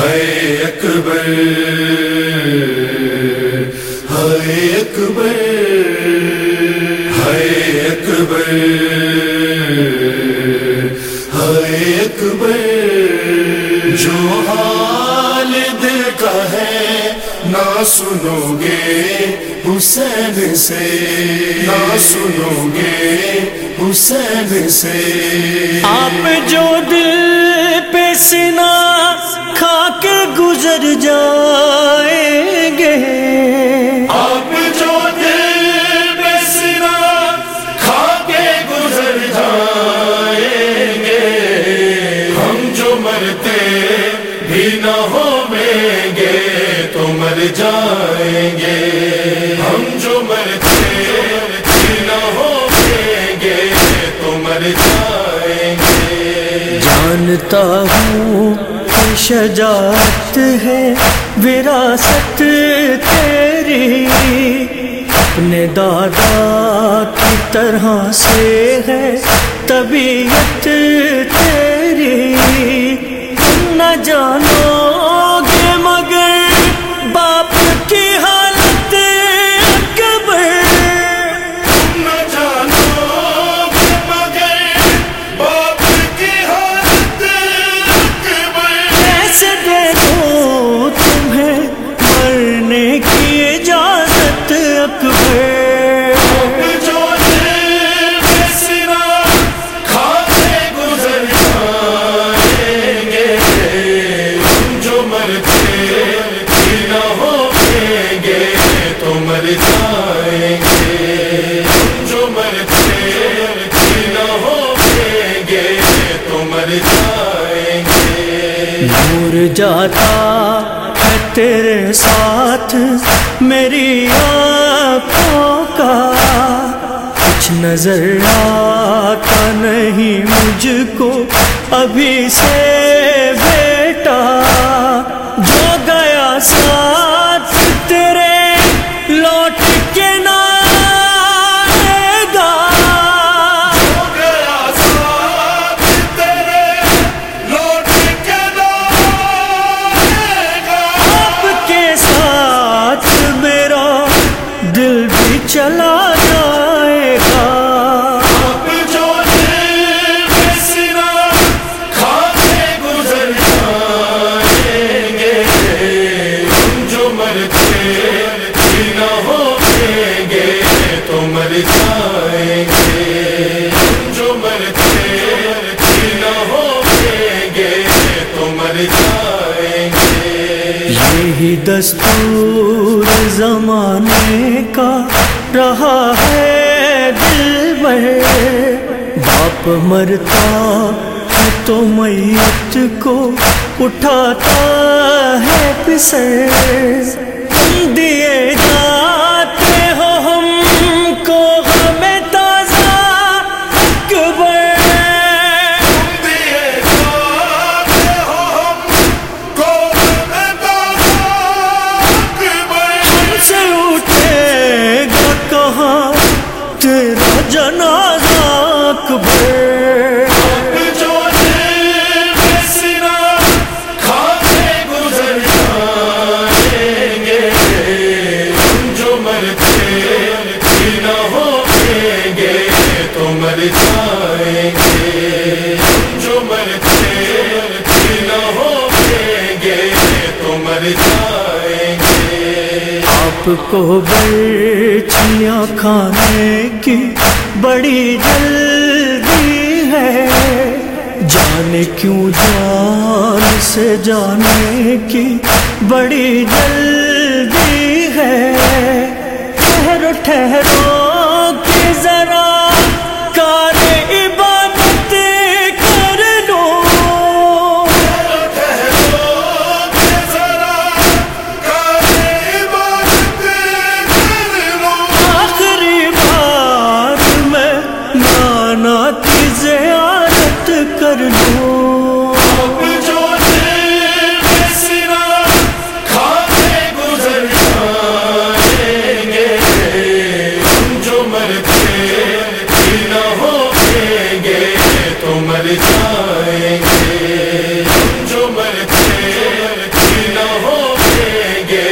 ہے اکبر ہے اکبر ہے اکبر ہے اکبر۔ جو حال دل کا ہے، نہ سنو گے حسین سے۔ نہ سنو گے حسین سے۔ آپ جو دل پہ سنا کھا کے گزر جائیں گے۔ آپ جو دل پہ سنا کھا کے گزر جائیں گے۔ ہم جو مرتے بھی نہ ہویں گے تو مر جائیں گے۔ ہم جو مرتے بھی نہ گے تو مر جائیں گے۔ جانتا ہوں شجاعت ہے وراثت تیری اپنے دادا کی طرح سے ہے طبیعت تیری۔ نہ جانو ہم نہ ہویں گے، تو مر جائیں گے۔ ہم جو مرتے بھی نہ ہویں گے، تو مر جائیں گے۔ نور جاتا ہے تیرے ساتھ، میری آنکھوں کا کچھ نظر آتا نہیں مجھ کو۔ ابھی سے بیٹا نہ گے تو مر جائیں گے یہی دستور زمانے کا رہا ہے، دل میں باپ مرتا تو میت کو اٹھاتا ہے پسر۔ دیے جاتے جائیں گے۔ جو مرتے نہ گے، تو مر جائیں گے۔ آپ کو برچیاں کھانے کی بڑی جلدی ہے۔ جانے کیوں جان سے جانے کی بڑی جلدی ہے۔ ٹھہرو ٹھہرو۔ کر جو گزر جائیں گے جو مرتے نہ ہوئیں گے تو مر جائیں گے جو مرتے نہ ہوئیں گے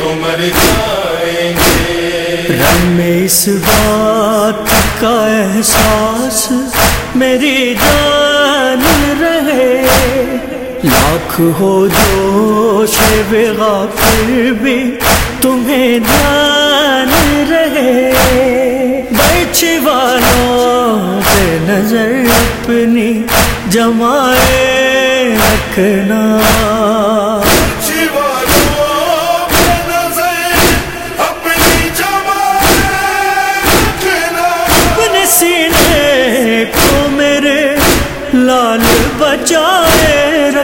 تو مر جائیں گے میں اس بات کا احساس میری جان لاکھ ہو جو سے پھر بھی، تمہیں دھیان رہے۔ بچ والوں پہ نظر اپنی، جمائے رکھنا۔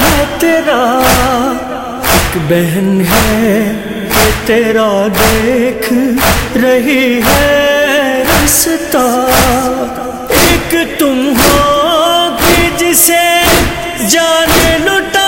ہے تیرا، ایک بہن ہے، یہ تیرا دیکھ رہی ہے رستا ایک تم ہو جسے جان لٹا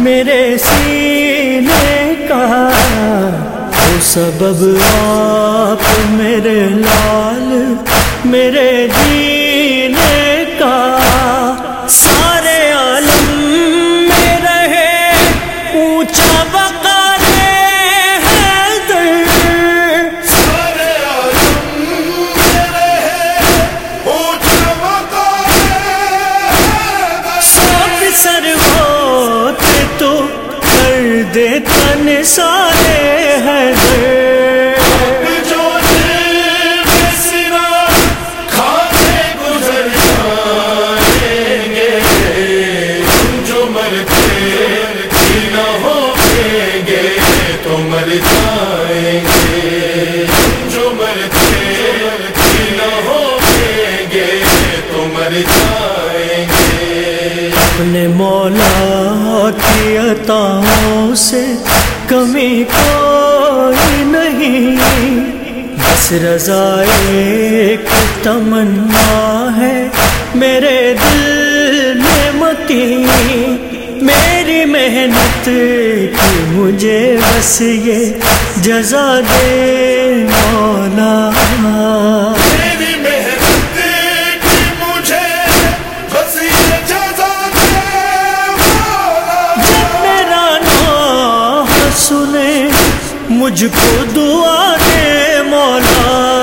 میرے سینے کا تو سبب آپ میرے لال میرے جی انسان کی عطاؤں سے کمی کوئی نہیں بس رضا ایک تمنا ہے میرے دل میں مکی میری محنت کی مجھے بس یہ جزا دے مولا مجھ کو دعا دے مولا۔